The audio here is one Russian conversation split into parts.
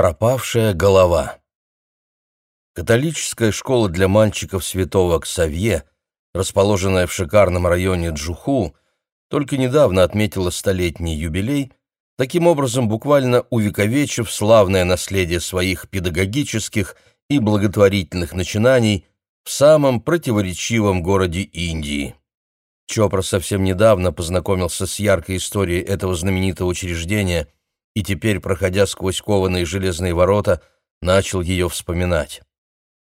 Пропавшая голова. Католическая школа для мальчиков святого Ксавье, расположенная в шикарном районе Джуху, только недавно отметила столетний юбилей, таким образом буквально увековечив славное наследие своих педагогических и благотворительных начинаний в самом противоречивом городе Индии. Чопра совсем недавно познакомился с яркой историей этого знаменитого учреждения и теперь, проходя сквозь кованые железные ворота, начал ее вспоминать.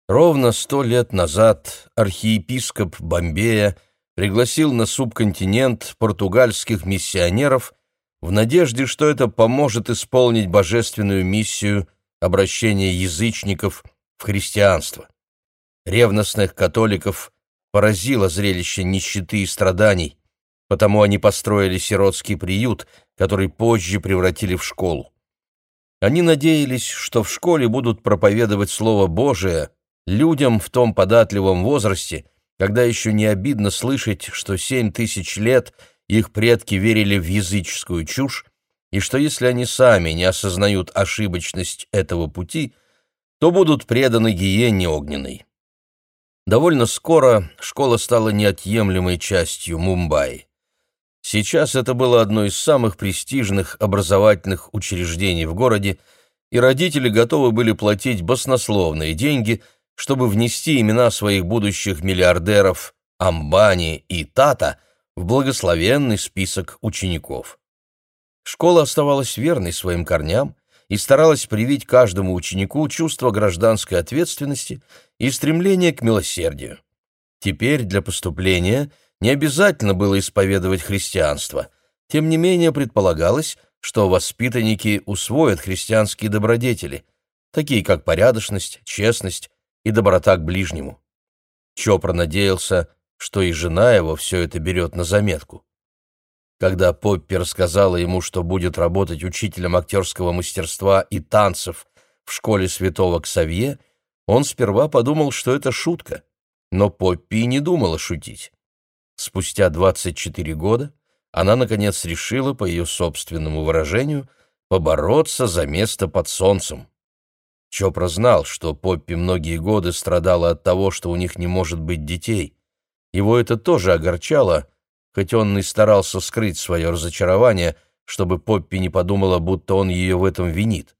Ровно сто лет назад архиепископ Бомбея пригласил на субконтинент португальских миссионеров в надежде, что это поможет исполнить божественную миссию обращения язычников в христианство. Ревностных католиков поразило зрелище нищеты и страданий, потому они построили сиротский приют, который позже превратили в школу. Они надеялись, что в школе будут проповедовать Слово Божие людям в том податливом возрасте, когда еще не обидно слышать, что семь тысяч лет их предки верили в языческую чушь, и что если они сами не осознают ошибочность этого пути, то будут преданы гиене огненной. Довольно скоро школа стала неотъемлемой частью Мумбаи. Сейчас это было одно из самых престижных образовательных учреждений в городе, и родители готовы были платить баснословные деньги, чтобы внести имена своих будущих миллиардеров Амбани и Тата в благословенный список учеников. Школа оставалась верной своим корням, и старалась привить каждому ученику чувство гражданской ответственности и стремление к милосердию. Теперь для поступления не обязательно было исповедовать христианство, тем не менее предполагалось, что воспитанники усвоят христианские добродетели, такие как порядочность, честность и доброта к ближнему. Чопра надеялся, что и жена его все это берет на заметку. Когда Поппи рассказала ему, что будет работать учителем актерского мастерства и танцев в школе святого Ксавье, он сперва подумал, что это шутка, но Поппи не думала шутить. Спустя 24 года она, наконец, решила, по ее собственному выражению, побороться за место под солнцем. Чопра знал, что Поппи многие годы страдала от того, что у них не может быть детей. Его это тоже огорчало, хоть он и старался скрыть свое разочарование, чтобы Поппи не подумала, будто он ее в этом винит.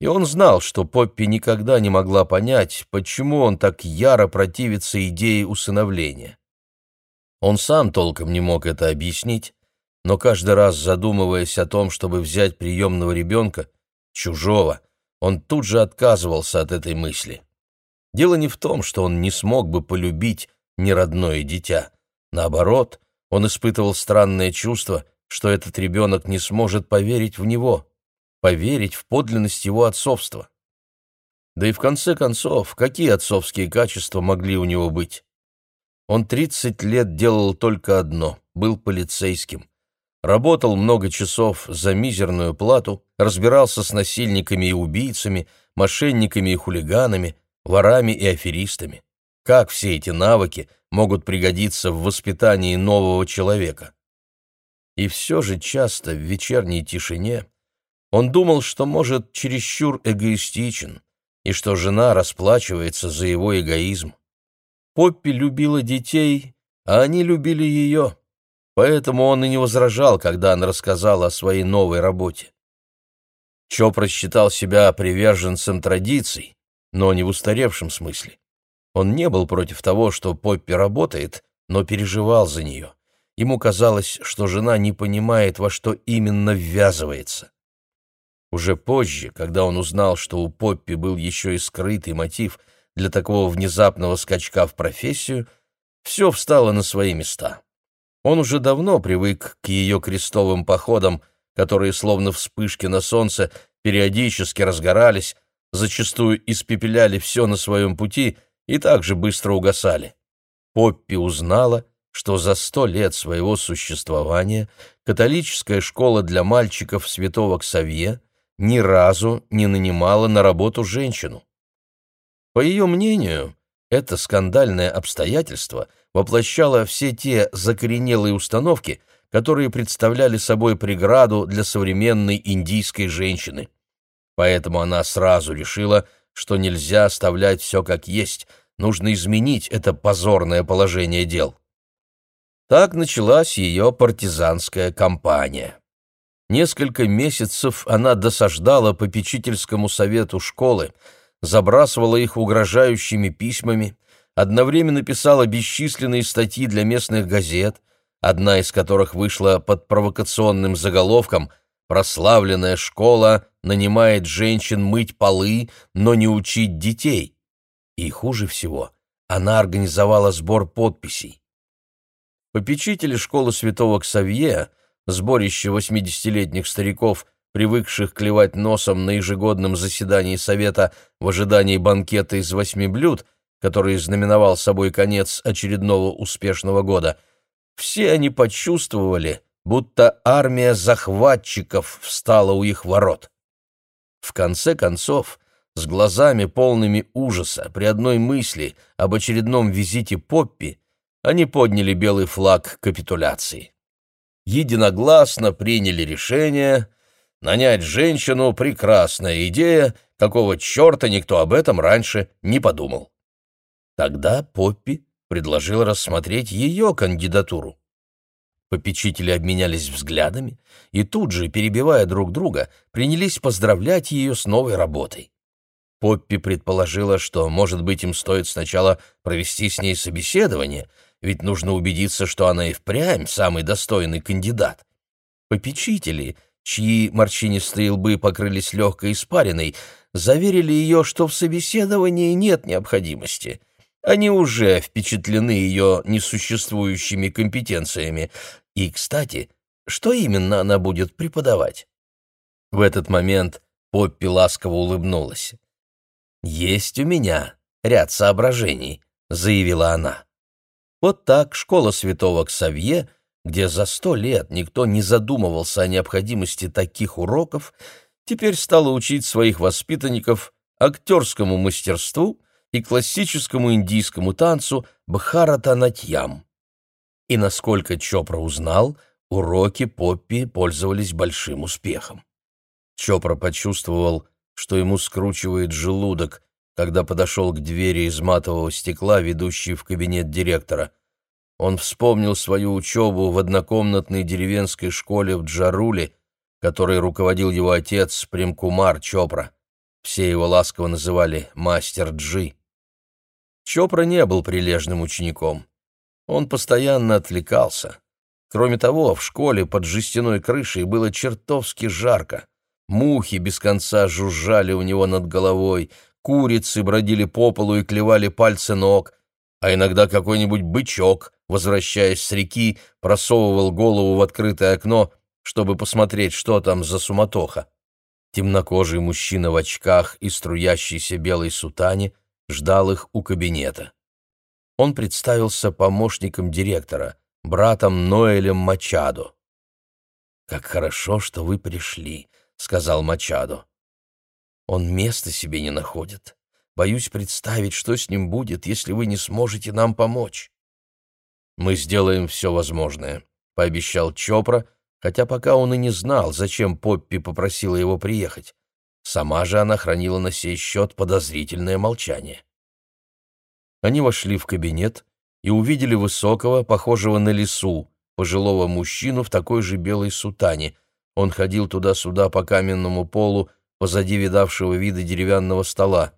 И он знал, что Поппи никогда не могла понять, почему он так яро противится идее усыновления. Он сам толком не мог это объяснить, но каждый раз задумываясь о том, чтобы взять приемного ребенка, чужого, он тут же отказывался от этой мысли. Дело не в том, что он не смог бы полюбить неродное дитя. Наоборот, он испытывал странное чувство, что этот ребенок не сможет поверить в него, поверить в подлинность его отцовства. Да и в конце концов, какие отцовские качества могли у него быть? Он 30 лет делал только одно — был полицейским. Работал много часов за мизерную плату, разбирался с насильниками и убийцами, мошенниками и хулиганами, ворами и аферистами. Как все эти навыки могут пригодиться в воспитании нового человека? И все же часто в вечерней тишине он думал, что, может, чересчур эгоистичен, и что жена расплачивается за его эгоизм. Поппи любила детей, а они любили ее, поэтому он и не возражал, когда она рассказала о своей новой работе. Чопра считал себя приверженцем традиций, но не в устаревшем смысле. Он не был против того, что Поппи работает, но переживал за нее. Ему казалось, что жена не понимает, во что именно ввязывается. Уже позже, когда он узнал, что у Поппи был еще и скрытый мотив для такого внезапного скачка в профессию, все встало на свои места. Он уже давно привык к ее крестовым походам, которые, словно вспышки на солнце, периодически разгорались, зачастую испепеляли все на своем пути — и также быстро угасали. Поппи узнала, что за сто лет своего существования католическая школа для мальчиков святого Ксавье ни разу не нанимала на работу женщину. По ее мнению, это скандальное обстоятельство воплощало все те закоренелые установки, которые представляли собой преграду для современной индийской женщины. Поэтому она сразу решила, что нельзя оставлять все как есть, нужно изменить это позорное положение дел. Так началась ее партизанская кампания. Несколько месяцев она досаждала попечительскому совету школы, забрасывала их угрожающими письмами, одновременно писала бесчисленные статьи для местных газет, одна из которых вышла под провокационным заголовком «Прославленная школа нанимает женщин мыть полы, но не учить детей». И хуже всего, она организовала сбор подписей. Попечители школы святого Ксавье, сборище восьмидесятилетних стариков, привыкших клевать носом на ежегодном заседании совета в ожидании банкета из восьми блюд, который знаменовал собой конец очередного успешного года, все они почувствовали, будто армия захватчиков встала у их ворот. В конце концов, с глазами полными ужаса при одной мысли об очередном визите Поппи, они подняли белый флаг капитуляции. Единогласно приняли решение нанять женщину — прекрасная идея, какого черта никто об этом раньше не подумал. Тогда Поппи предложил рассмотреть ее кандидатуру. Попечители обменялись взглядами и тут же, перебивая друг друга, принялись поздравлять ее с новой работой. Поппи предположила, что, может быть, им стоит сначала провести с ней собеседование — ведь нужно убедиться, что она и впрямь самый достойный кандидат. Попечители, чьи морщинистые лбы покрылись легкой испариной, заверили ее, что в собеседовании нет необходимости. Они уже впечатлены ее несуществующими компетенциями. И, кстати, что именно она будет преподавать? В этот момент Поппи ласково улыбнулась. «Есть у меня ряд соображений», — заявила она. Вот так школа святого Ксавье, где за сто лет никто не задумывался о необходимости таких уроков, теперь стала учить своих воспитанников актерскому мастерству и классическому индийскому танцу Бхаратанатьям. И насколько Чопра узнал, уроки Поппи пользовались большим успехом. Чопра почувствовал, что ему скручивает желудок, когда подошел к двери из матового стекла, ведущей в кабинет директора. Он вспомнил свою учебу в однокомнатной деревенской школе в Джаруле, которой руководил его отец Премкумар Чопра. Все его ласково называли «Мастер Джи». Чопра не был прилежным учеником. Он постоянно отвлекался. Кроме того, в школе под жестяной крышей было чертовски жарко. Мухи без конца жужжали у него над головой, курицы бродили по полу и клевали пальцы ног, а иногда какой-нибудь бычок, возвращаясь с реки, просовывал голову в открытое окно, чтобы посмотреть, что там за суматоха. Темнокожий мужчина в очках и струящейся белой сутане ждал их у кабинета. Он представился помощником директора, братом Ноэлем Мачадо. «Как хорошо, что вы пришли», — сказал Мачадо. Он места себе не находит. Боюсь представить, что с ним будет, если вы не сможете нам помочь. Мы сделаем все возможное, пообещал Чопра, хотя пока он и не знал, зачем Поппи попросила его приехать. Сама же она хранила на сей счет подозрительное молчание. Они вошли в кабинет и увидели высокого, похожего на лису, пожилого мужчину в такой же белой сутане. Он ходил туда-сюда по каменному полу, позади видавшего вида деревянного стола.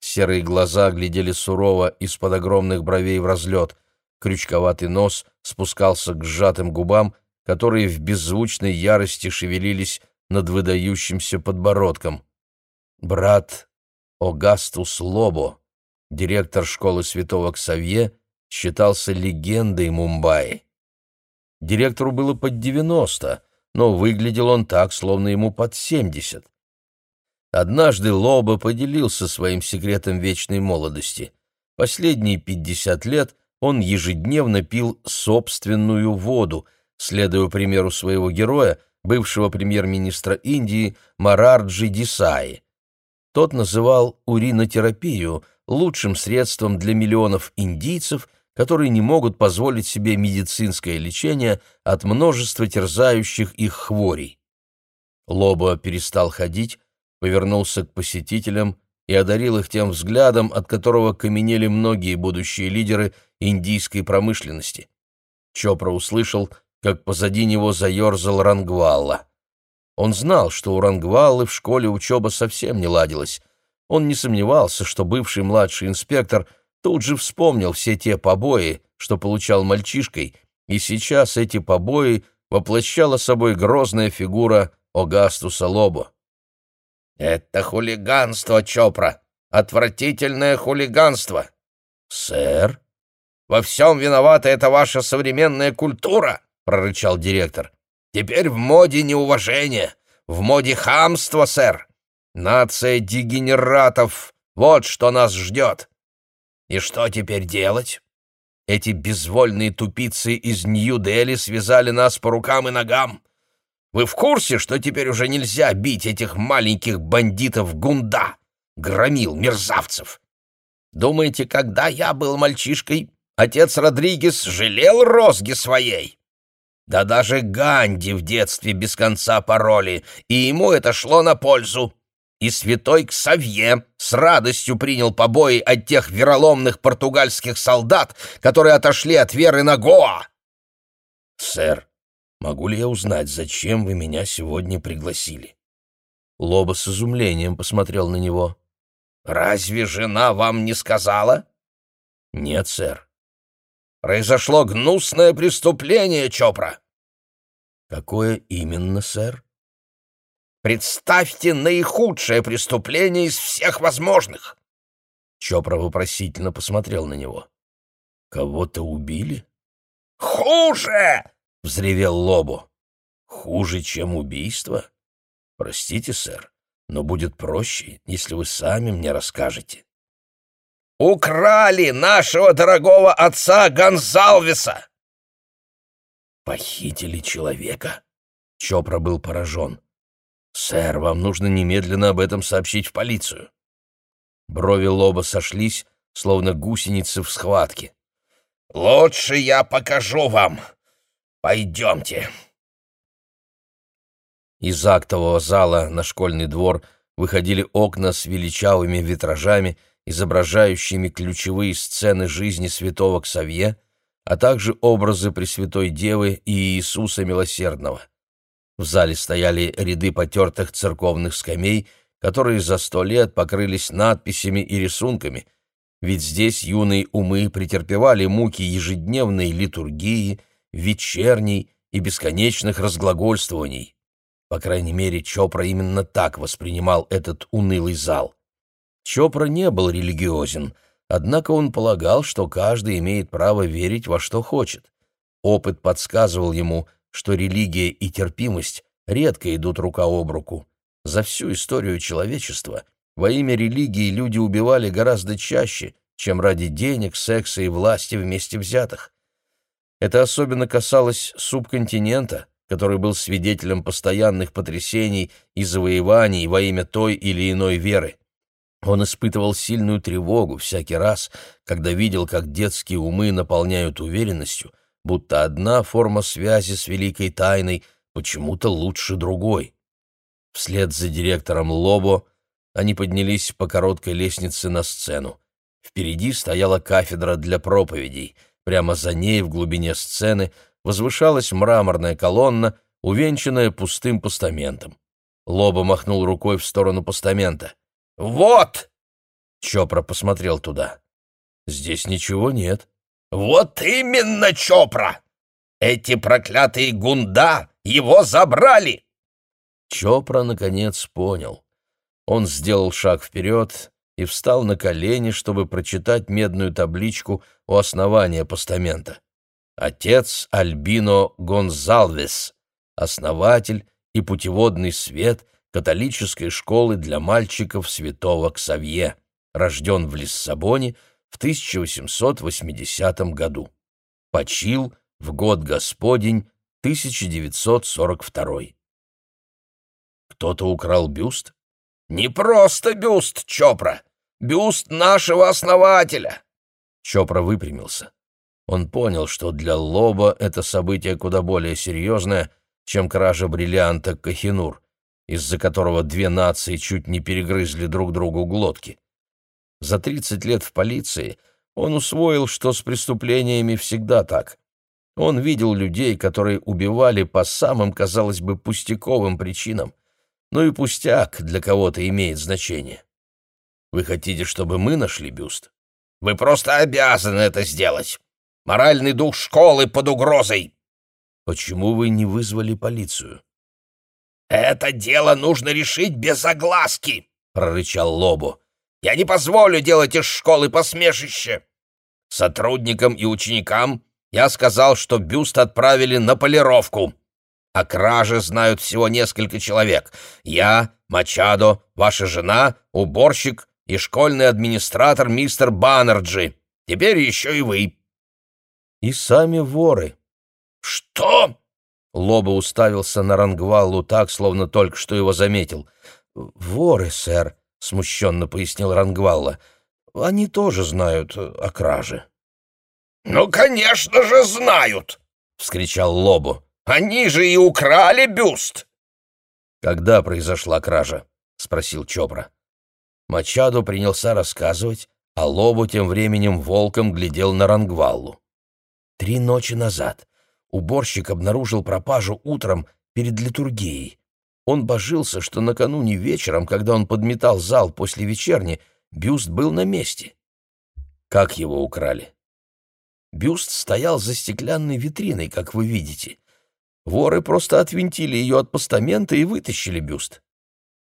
Серые глаза глядели сурово из-под огромных бровей в разлет. Крючковатый нос спускался к сжатым губам, которые в беззвучной ярости шевелились над выдающимся подбородком. Брат Огастус Лобо, директор школы святого Ксавье, считался легендой Мумбаи. Директору было под девяносто, но выглядел он так, словно ему под семьдесят. Однажды Лоба поделился своим секретом вечной молодости. Последние пятьдесят лет он ежедневно пил собственную воду, следуя примеру своего героя, бывшего премьер-министра Индии Марарджи Дисаи. Тот называл уринотерапию лучшим средством для миллионов индийцев, которые не могут позволить себе медицинское лечение от множества терзающих их хворей. Лоба перестал ходить, повернулся к посетителям и одарил их тем взглядом, от которого каменели многие будущие лидеры индийской промышленности. Чопра услышал, как позади него заерзал Рангвалла. Он знал, что у Рангваллы в школе учеба совсем не ладилась. Он не сомневался, что бывший младший инспектор тут же вспомнил все те побои, что получал мальчишкой, и сейчас эти побои воплощала собой грозная фигура Огастуса Лобо. «Это хулиганство, Чопра! Отвратительное хулиганство!» «Сэр?» «Во всем виновата эта ваша современная культура!» — прорычал директор. «Теперь в моде неуважение, в моде хамство, сэр! Нация дегенератов — вот что нас ждет! И что теперь делать?» Эти безвольные тупицы из Нью-Дели связали нас по рукам и ногам. Вы в курсе, что теперь уже нельзя бить этих маленьких бандитов гунда, громил, мерзавцев? Думаете, когда я был мальчишкой, отец Родригес жалел розги своей? Да даже Ганди в детстве без конца пароли, и ему это шло на пользу. И святой Ксавье с радостью принял побои от тех вероломных португальских солдат, которые отошли от веры на Гоа. «Сэр, Могу ли я узнать, зачем вы меня сегодня пригласили?» Лоба с изумлением посмотрел на него. «Разве жена вам не сказала?» «Нет, сэр». «Произошло гнусное преступление, Чопра». «Какое именно, сэр?» «Представьте наихудшее преступление из всех возможных!» Чопра вопросительно посмотрел на него. «Кого-то убили?» «Хуже!» — взревел Лобо. «Хуже, чем убийство? Простите, сэр, но будет проще, если вы сами мне расскажете». «Украли нашего дорогого отца Гонзалвеса!» «Похитили человека?» Чопра был поражен. «Сэр, вам нужно немедленно об этом сообщить в полицию». Брови Лоба сошлись, словно гусеницы в схватке. «Лучше я покажу вам. Пойдемте». Из актового зала на школьный двор выходили окна с величавыми витражами, изображающими ключевые сцены жизни святого Ксавье, а также образы Пресвятой Девы и Иисуса Милосердного. В зале стояли ряды потертых церковных скамей, которые за сто лет покрылись надписями и рисунками, ведь здесь юные умы претерпевали муки ежедневной литургии, вечерней и бесконечных разглагольствований. По крайней мере, Чопра именно так воспринимал этот унылый зал. Чопра не был религиозен, однако он полагал, что каждый имеет право верить во что хочет. Опыт подсказывал ему, что религия и терпимость редко идут рука об руку. За всю историю человечества во имя религии люди убивали гораздо чаще, чем ради денег, секса и власти вместе взятых. Это особенно касалось субконтинента, который был свидетелем постоянных потрясений и завоеваний во имя той или иной веры. Он испытывал сильную тревогу всякий раз, когда видел, как детские умы наполняют уверенностью, будто одна форма связи с великой тайной почему-то лучше другой. Вслед за директором Лобо они поднялись по короткой лестнице на сцену. Впереди стояла кафедра для проповедей — Прямо за ней, в глубине сцены, возвышалась мраморная колонна, увенчанная пустым постаментом. Лоба махнул рукой в сторону постамента. «Вот!» Чопра посмотрел туда. «Здесь ничего нет». «Вот именно, Чопра! Эти проклятые гунда его забрали!» Чопра, наконец, понял. Он сделал шаг вперед и встал на колени, чтобы прочитать медную табличку у основания постамента. Отец Альбино Гонзалвес, основатель и путеводный свет католической школы для мальчиков святого Ксавье, рожден в Лиссабоне в 1880 году. Почил в год Господень 1942. Кто-то украл бюст? Не просто бюст, Чопра бюст нашего основателя!» Чопра выпрямился. Он понял, что для Лоба это событие куда более серьезное, чем кража бриллианта Кахинур. из-за которого две нации чуть не перегрызли друг другу глотки. За 30 лет в полиции он усвоил, что с преступлениями всегда так. Он видел людей, которые убивали по самым, казалось бы, пустяковым причинам. Ну и пустяк для кого-то имеет значение. Вы хотите, чтобы мы нашли бюст? Вы просто обязаны это сделать. Моральный дух школы под угрозой. Почему вы не вызвали полицию? Это дело нужно решить без огласки, прорычал Лобо. Я не позволю делать из школы посмешище. Сотрудникам и ученикам я сказал, что бюст отправили на полировку. О краже знают всего несколько человек. Я, Мачадо, ваша жена, уборщик и школьный администратор мистер Баннерджи. Теперь еще и вы. И сами воры. Что? Лоба уставился на Рангваллу так, словно только что его заметил. «Воры, сэр», — смущенно пояснил Рангвалла. «Они тоже знают о краже». «Ну, конечно же, знают!» — вскричал Лобу. «Они же и украли бюст!» «Когда произошла кража?» — спросил Чопра. Мачадо принялся рассказывать, а Лобу тем временем волком глядел на Рангваллу. Три ночи назад уборщик обнаружил пропажу утром перед литургией. Он божился, что накануне вечером, когда он подметал зал после вечерни, бюст был на месте. Как его украли? Бюст стоял за стеклянной витриной, как вы видите. Воры просто отвинтили ее от постамента и вытащили бюст.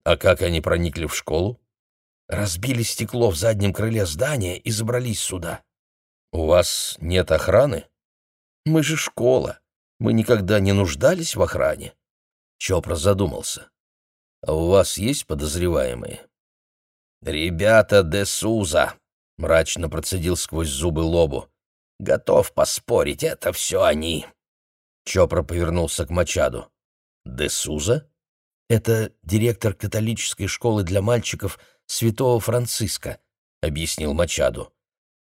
А как они проникли в школу? Разбили стекло в заднем крыле здания и забрались сюда. У вас нет охраны? Мы же школа. Мы никогда не нуждались в охране. Чопра задумался. А у вас есть подозреваемые? Ребята де Суза, мрачно процедил сквозь зубы Лобу. Готов поспорить, это все они. Чопра повернулся к Мачаду. Де Суза? Это директор католической школы для мальчиков святого Франциска», — объяснил Мачаду.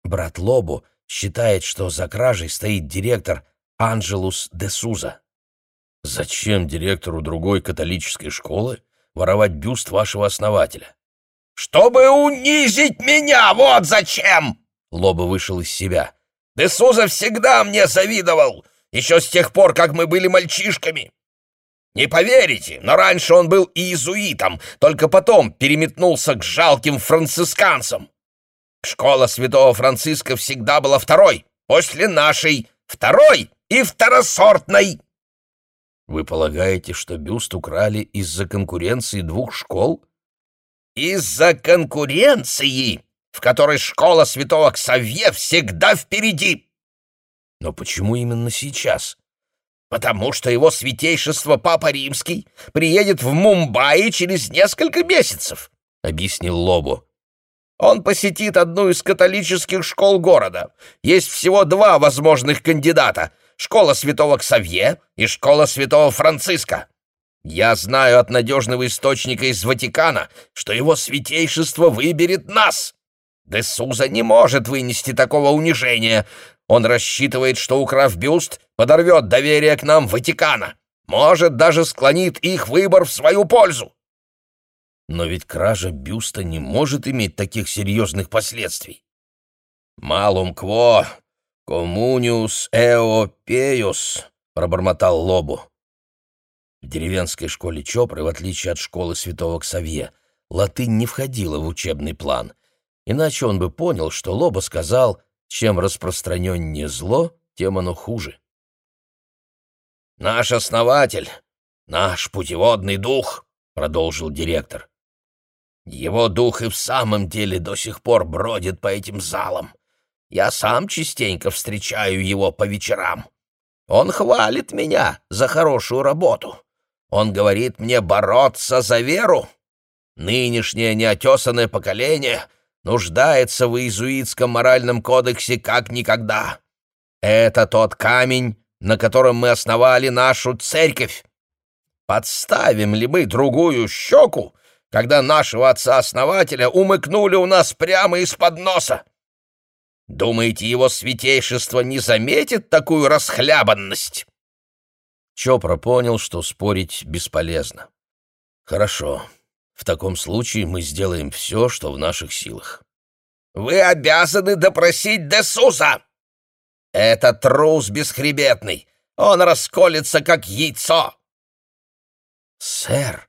«Брат Лобу считает, что за кражей стоит директор Анджелус де Суза». «Зачем директору другой католической школы воровать бюст вашего основателя?» «Чтобы унизить меня, вот зачем!» Лоба вышел из себя. «Де Суза всегда мне завидовал, еще с тех пор, как мы были мальчишками. Не поверите, но раньше он был иезуитом, только потом переметнулся к жалким францисканцам. Школа святого Франциска всегда была второй, после нашей, второй и второсортной. Вы полагаете, что бюст украли из-за конкуренции двух школ? Из-за конкуренции, в которой школа святого Ксавье всегда впереди. Но почему именно сейчас? «Потому что его святейшество Папа Римский приедет в Мумбаи через несколько месяцев», — объяснил Лобу. «Он посетит одну из католических школ города. Есть всего два возможных кандидата — школа святого Ксавье и школа святого Франциска. Я знаю от надежного источника из Ватикана, что его святейшество выберет нас. Де Суза не может вынести такого унижения, он рассчитывает, что, украв бюст, подорвет доверие к нам Ватикана. Может, даже склонит их выбор в свою пользу. Но ведь кража бюста не может иметь таких серьезных последствий. «Малум кво, коммуниус эо пеюс», — пробормотал Лобу. В деревенской школе Чопры, в отличие от школы святого Ксавье, латынь не входила в учебный план, иначе он бы понял, что Лобо сказал чем распространеннее зло, тем оно хуже. «Наш основатель, наш путеводный дух», — продолжил директор. «Его дух и в самом деле до сих пор бродит по этим залам. Я сам частенько встречаю его по вечерам. Он хвалит меня за хорошую работу. Он говорит мне бороться за веру. Нынешнее неотесанное поколение — нуждается в иезуитском моральном кодексе как никогда. Это тот камень, на котором мы основали нашу церковь. Подставим ли мы другую щеку, когда нашего отца-основателя умыкнули у нас прямо из-под носа? Думаете, его святейшество не заметит такую расхлябанность?» Чопра понял, что спорить бесполезно. Хорошо. В таком случае мы сделаем все, что в наших силах. Вы обязаны допросить Десуса. Это трус бесхребетный. Он расколется, как яйцо. Сэр!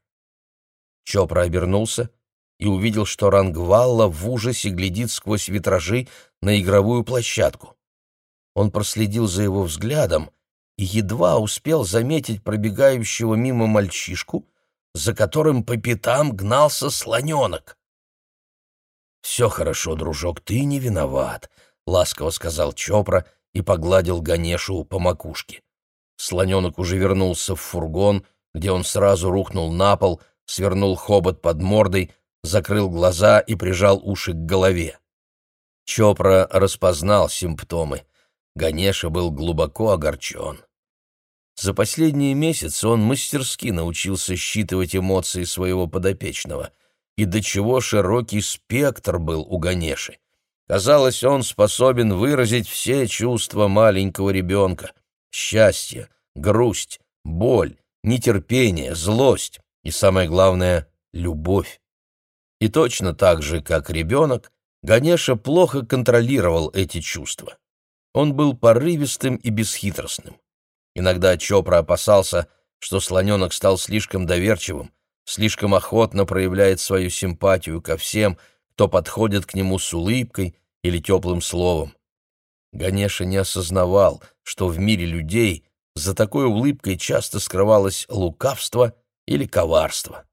Чопра обернулся и увидел, что Рангвалла в ужасе глядит сквозь витражи на игровую площадку. Он проследил за его взглядом и едва успел заметить пробегающего мимо мальчишку, за которым по пятам гнался слоненок. «Все хорошо, дружок, ты не виноват», — ласково сказал Чопра и погладил Ганешу по макушке. Слоненок уже вернулся в фургон, где он сразу рухнул на пол, свернул хобот под мордой, закрыл глаза и прижал уши к голове. Чопра распознал симптомы. Ганеша был глубоко огорчен. За последние месяцы он мастерски научился считывать эмоции своего подопечного. И до чего широкий спектр был у Ганеши. Казалось, он способен выразить все чувства маленького ребенка. Счастье, грусть, боль, нетерпение, злость и, самое главное, любовь. И точно так же, как ребенок, Ганеша плохо контролировал эти чувства. Он был порывистым и бесхитростным. Иногда Чопра опасался, что слоненок стал слишком доверчивым, слишком охотно проявляет свою симпатию ко всем, кто подходит к нему с улыбкой или теплым словом. Ганеша не осознавал, что в мире людей за такой улыбкой часто скрывалось лукавство или коварство.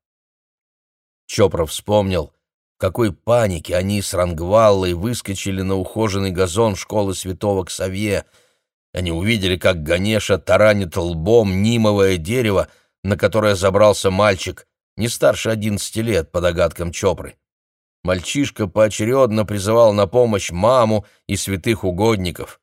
Чопра вспомнил, в какой панике они с Рангваллой выскочили на ухоженный газон школы святого Ксавье. Они увидели, как Ганеша таранит лбом нимовое дерево, на которое забрался мальчик, не старше одиннадцати лет, по догадкам Чопры. Мальчишка поочередно призывал на помощь маму и святых угодников.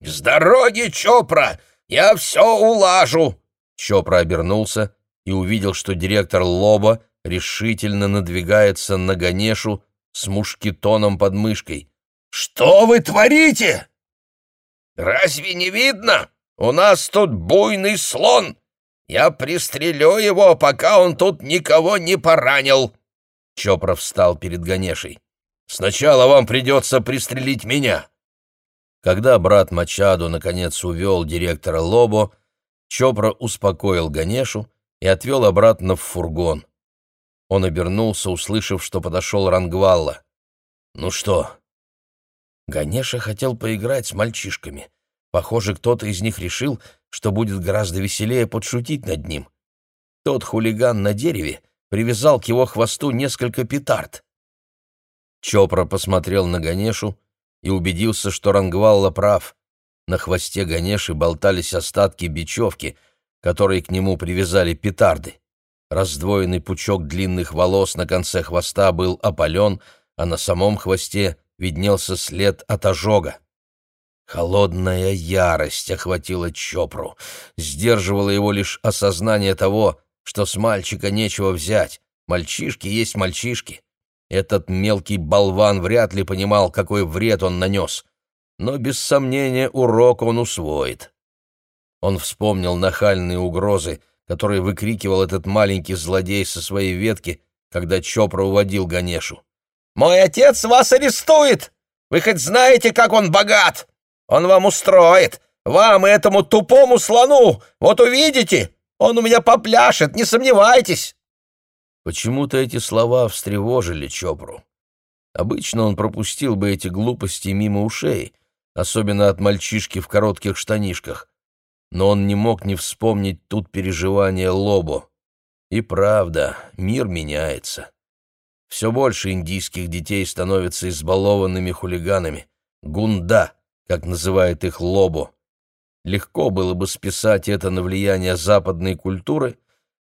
«С дороги, Чопра! Я все улажу!» Чопра обернулся и увидел, что директор Лоба решительно надвигается на Ганешу с мушкетоном под мышкой. «Что вы творите? Разве не видно? У нас тут буйный слон. Я пристрелю его, пока он тут никого не поранил!» Чопра встал перед Ганешей. «Сначала вам придется пристрелить меня!» Когда брат Мачаду наконец увел директора Лобо, Чопра успокоил Ганешу и отвел обратно в фургон. Он обернулся, услышав, что подошел Рангвалла. «Ну что?» Ганеша хотел поиграть с мальчишками. Похоже, кто-то из них решил, что будет гораздо веселее подшутить над ним. Тот хулиган на дереве привязал к его хвосту несколько петард. Чопра посмотрел на Ганешу и убедился, что Рангвалла прав. На хвосте Ганеши болтались остатки бечевки, которые к нему привязали петарды. Раздвоенный пучок длинных волос на конце хвоста был опален, а на самом хвосте виднелся след от ожога. Холодная ярость охватила Чопру. Сдерживало его лишь осознание того, что с мальчика нечего взять. Мальчишки есть мальчишки. Этот мелкий болван вряд ли понимал, какой вред он нанес. Но, без сомнения, урок он усвоит. Он вспомнил нахальные угрозы, которые выкрикивал этот маленький злодей со своей ветки, когда Чопра уводил Ганешу. «Мой отец вас арестует! Вы хоть знаете, как он богат? Он вам устроит! Вам и этому тупому слону! Вот увидите! Он у меня попляшет, не сомневайтесь!» Почему-то эти слова встревожили Чопру. Обычно он пропустил бы эти глупости мимо ушей, особенно от мальчишки в коротких штанишках но он не мог не вспомнить тут переживания Лобо. И правда, мир меняется. Все больше индийских детей становятся избалованными хулиганами. Гунда, как называет их Лобо. Легко было бы списать это на влияние западной культуры,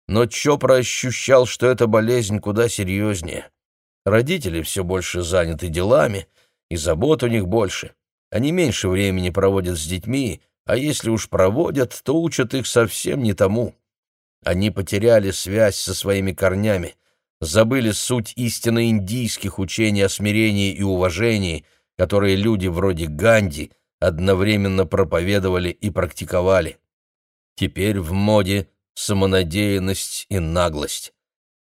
но Чопра ощущал, что эта болезнь куда серьезнее. Родители все больше заняты делами, и забот у них больше. Они меньше времени проводят с детьми, а если уж проводят, то учат их совсем не тому. Они потеряли связь со своими корнями, забыли суть истинно индийских учений о смирении и уважении, которые люди вроде Ганди одновременно проповедовали и практиковали. Теперь в моде самонадеянность и наглость.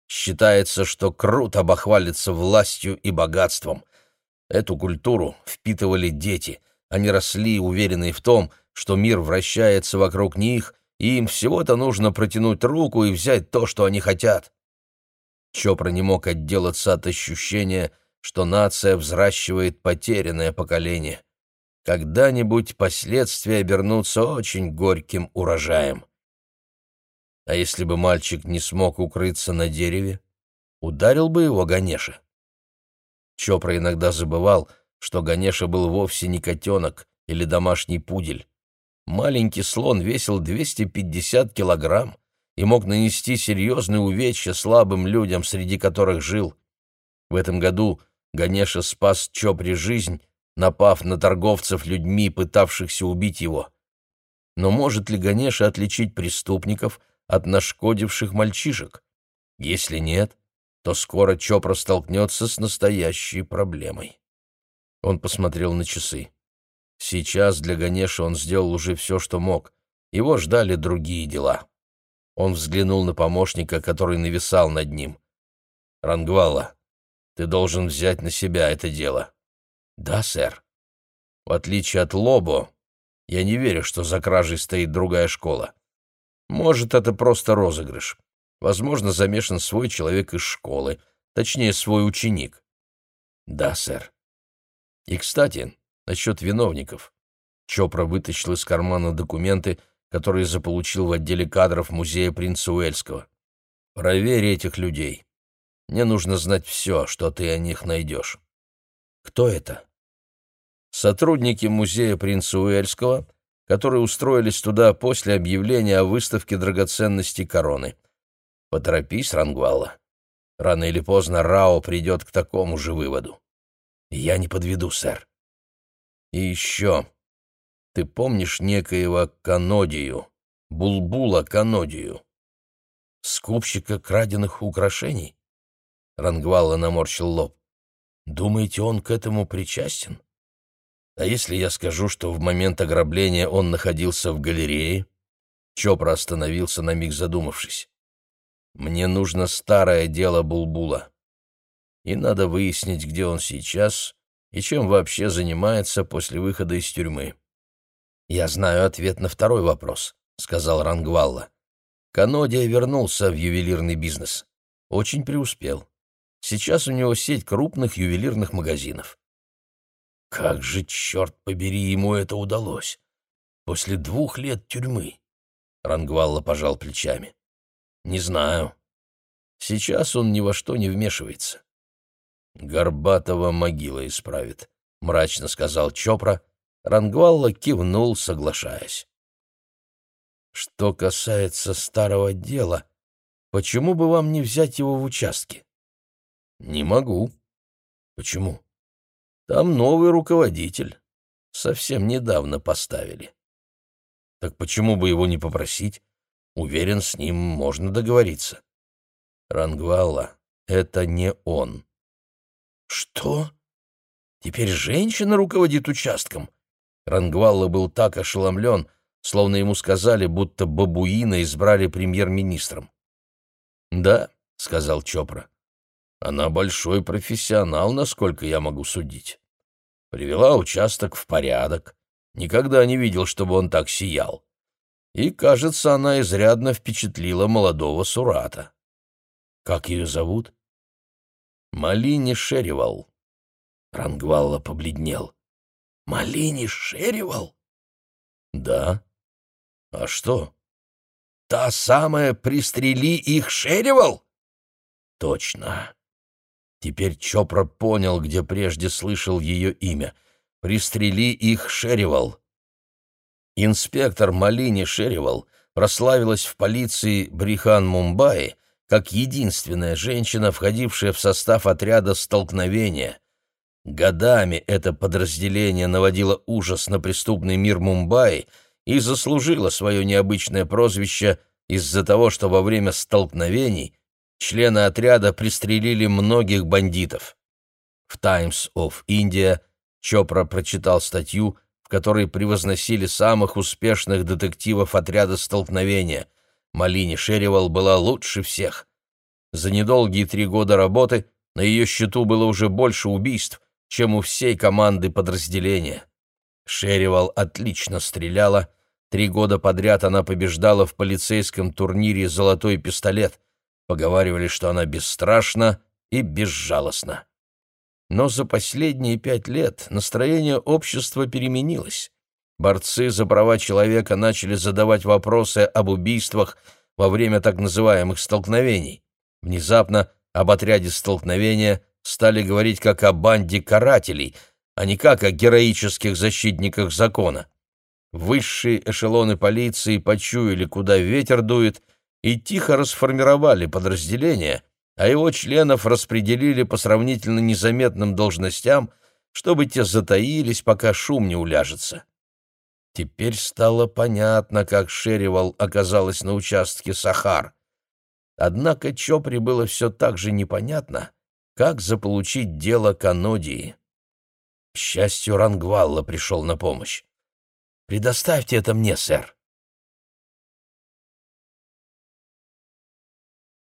Считается, что круто бахвалится властью и богатством. Эту культуру впитывали дети. Они росли, уверенные в том, что мир вращается вокруг них, и им всего-то нужно протянуть руку и взять то, что они хотят. Чопра не мог отделаться от ощущения, что нация взращивает потерянное поколение. Когда-нибудь последствия обернутся очень горьким урожаем. А если бы мальчик не смог укрыться на дереве, ударил бы его Ганеша. Чопра иногда забывал, что Ганеша был вовсе не котенок или домашний пудель. Маленький слон весил 250 килограмм и мог нанести серьезные увечья слабым людям, среди которых жил. В этом году Ганеша спас Чопре жизнь, напав на торговцев людьми, пытавшихся убить его. Но может ли Ганеша отличить преступников от нашкодивших мальчишек? Если нет, то скоро Чопра столкнется с настоящей проблемой. Он посмотрел на часы. Сейчас для Ганеша он сделал уже все, что мог. Его ждали другие дела. Он взглянул на помощника, который нависал над ним. «Рангвала, ты должен взять на себя это дело». «Да, сэр». «В отличие от Лобо, я не верю, что за кражей стоит другая школа. Может, это просто розыгрыш. Возможно, замешан свой человек из школы, точнее, свой ученик». «Да, сэр». «И, кстати, насчет виновников». Чопра вытащил из кармана документы, которые заполучил в отделе кадров музея принца Уэльского. «Проверь этих людей. Мне нужно знать все, что ты о них найдешь». «Кто это?» «Сотрудники музея принца Уэльского, которые устроились туда после объявления о выставке драгоценностей короны. Поторопись, Рангвалла. Рано или поздно Рао придет к такому же выводу. Я не подведу, сэр. И еще. Ты помнишь некоего Канодию, Булбула Канодию? Скупщика краденных украшений? Рангвалла наморщил лоб. Думаете, он к этому причастен? А если я скажу, что в момент ограбления он находился в галерее? Чопра остановился на миг задумавшись. Мне нужно старое дело Булбула. И надо выяснить, где он сейчас и чем вообще занимается после выхода из тюрьмы. «Я знаю ответ на второй вопрос», — сказал Рангвалла. Канодия вернулся в ювелирный бизнес. Очень преуспел. Сейчас у него сеть крупных ювелирных магазинов. Как же, черт побери, ему это удалось? После двух лет тюрьмы. Рангвалла пожал плечами. Не знаю. Сейчас он ни во что не вмешивается. Горбатова могила исправит, мрачно сказал Чопра, Рангвалла кивнул, соглашаясь. «Что касается старого дела, почему бы вам не взять его в участке?» «Не могу». «Почему?» «Там новый руководитель. Совсем недавно поставили». «Так почему бы его не попросить? Уверен, с ним можно договориться». «Рангвалла, это не он». «Что? Теперь женщина руководит участком?» Рангвалла был так ошеломлен, словно ему сказали, будто бабуина избрали премьер-министром. «Да», — сказал Чопра, — «она большой профессионал, насколько я могу судить. Привела участок в порядок, никогда не видел, чтобы он так сиял. И, кажется, она изрядно впечатлила молодого Сурата. Как ее зовут?» «Малини Шеривал». Рангвалла побледнел. Малини Шеривал? Да. А что? Та самая «Пристрели их, Шеривал»? Точно. Теперь Чопра понял, где прежде слышал ее имя. «Пристрели их, Шеривал». Инспектор Малини Шеривал прославилась в полиции Брихан Мумбаи как единственная женщина, входившая в состав отряда столкновения. Годами это подразделение наводило ужас на преступный мир Мумбаи и заслужило свое необычное прозвище из-за того, что во время столкновений члены отряда пристрелили многих бандитов. В Times of India Чопра прочитал статью, в которой превозносили самых успешных детективов отряда столкновения. Малини Шеривал была лучше всех. За недолгие три года работы на ее счету было уже больше убийств, чем у всей команды подразделения. Шеривал отлично стреляла, три года подряд она побеждала в полицейском турнире «Золотой пистолет», поговаривали, что она бесстрашна и безжалостна. Но за последние пять лет настроение общества переменилось. Борцы за права человека начали задавать вопросы об убийствах во время так называемых столкновений. Внезапно об отряде столкновения стали говорить как о банде карателей, а не как о героических защитниках закона. Высшие эшелоны полиции почуяли, куда ветер дует, и тихо расформировали подразделение, а его членов распределили по сравнительно незаметным должностям, чтобы те затаились, пока шум не уляжется. Теперь стало понятно, как Шеривал оказалась на участке Сахар. Однако Чопри было все так же непонятно, как заполучить дело Канодии. К счастью, Рангвалла пришел на помощь. «Предоставьте это мне, сэр».